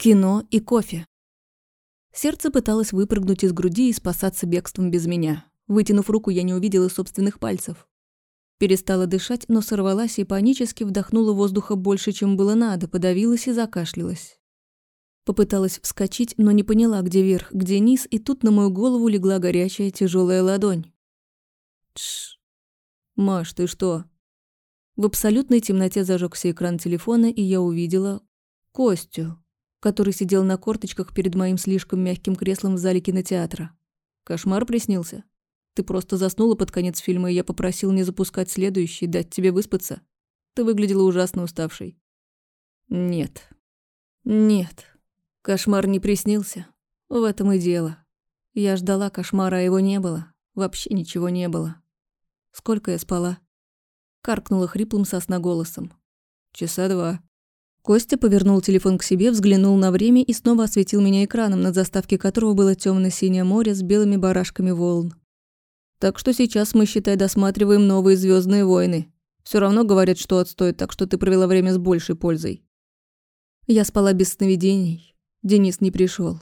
кино и кофе. Сердце пыталось выпрыгнуть из груди и спасаться бегством без меня. Вытянув руку, я не увидела собственных пальцев. Перестала дышать, но сорвалась и панически вдохнула воздуха больше, чем было надо, подавилась и закашлялась. Попыталась вскочить, но не поняла, где верх, где низ, и тут на мою голову легла горячая тяжелая ладонь. Тш. Маш, ты что? В абсолютной темноте зажегся экран телефона, и я увидела Костю, который сидел на корточках перед моим слишком мягким креслом в зале кинотеатра. Кошмар приснился. Ты просто заснула под конец фильма, и я попросил не запускать следующий, дать тебе выспаться. Ты выглядела ужасно уставшей. Нет. Нет. Кошмар не приснился. В этом и дело. Я ждала кошмара, а его не было. Вообще ничего не было. Сколько я спала? Каркнула хриплым голосом. Часа два. Костя повернул телефон к себе, взглянул на время и снова осветил меня экраном, на заставке которого было темно-синее море с белыми барашками волн. Так что сейчас мы, считай, досматриваем новые Звездные войны. Все равно говорят, что отстоит, так что ты провела время с большей пользой. Я спала без сновидений. Денис не пришел.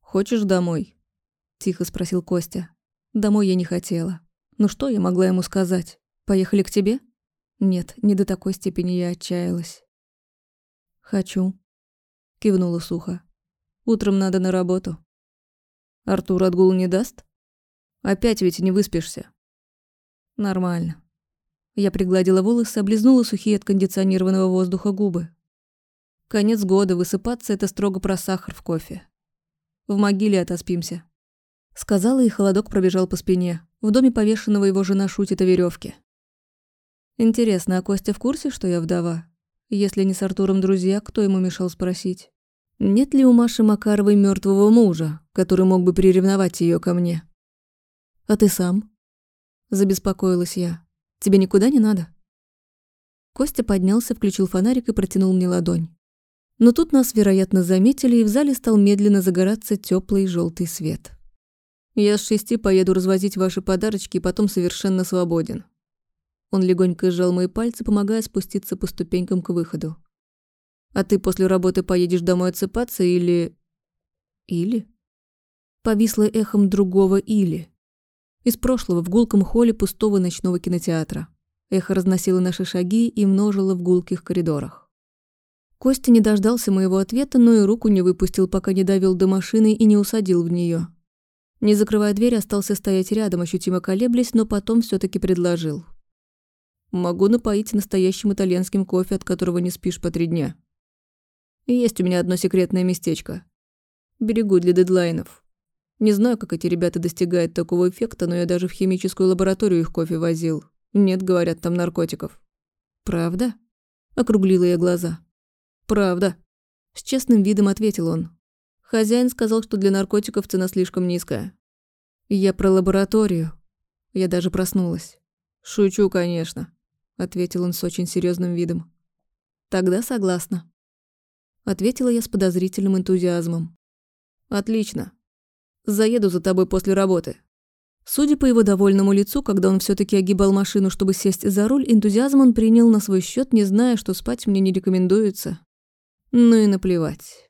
«Хочешь домой?» – тихо спросил Костя. Домой я не хотела. Ну что я могла ему сказать? Поехали к тебе? Нет, не до такой степени я отчаялась. «Хочу», – кивнула сухо. «Утром надо на работу». «Артур отгул не даст? Опять ведь не выспишься». «Нормально». Я пригладила волосы, облизнула сухие от кондиционированного воздуха губы. Конец года, высыпаться – это строго про сахар в кофе. В могиле отоспимся. Сказала, и холодок пробежал по спине. В доме повешенного его жена шутит о веревке. Интересно, а Костя в курсе, что я вдова? Если не с Артуром друзья, кто ему мешал спросить? Нет ли у Маши Макаровой мертвого мужа, который мог бы приревновать ее ко мне? А ты сам? Забеспокоилась я. Тебе никуда не надо? Костя поднялся, включил фонарик и протянул мне ладонь. Но тут нас, вероятно, заметили, и в зале стал медленно загораться теплый желтый свет. Я с шести поеду развозить ваши подарочки и потом совершенно свободен. Он легонько сжал мои пальцы, помогая спуститься по ступенькам к выходу. «А ты после работы поедешь домой отсыпаться или...» «Или?» Повисло эхом другого «или». Из прошлого в гулком холле пустого ночного кинотеатра. Эхо разносило наши шаги и множило в гулких коридорах. Костя не дождался моего ответа, но и руку не выпустил, пока не довел до машины и не усадил в нее. Не закрывая дверь, остался стоять рядом, ощутимо колеблясь, но потом все таки предложил. Могу напоить настоящим итальянским кофе, от которого не спишь по три дня. Есть у меня одно секретное местечко. Берегу для дедлайнов. Не знаю, как эти ребята достигают такого эффекта, но я даже в химическую лабораторию их кофе возил. Нет, говорят, там наркотиков. Правда? Округлила я глаза. Правда. С честным видом ответил он. Хозяин сказал, что для наркотиков цена слишком низкая. Я про лабораторию. Я даже проснулась. Шучу, конечно ответил он с очень серьезным видом. Тогда согласна. Ответила я с подозрительным энтузиазмом. Отлично. Заеду за тобой после работы. Судя по его довольному лицу, когда он все таки огибал машину, чтобы сесть за руль, энтузиазм он принял на свой счет, не зная, что спать мне не рекомендуется. Ну и наплевать.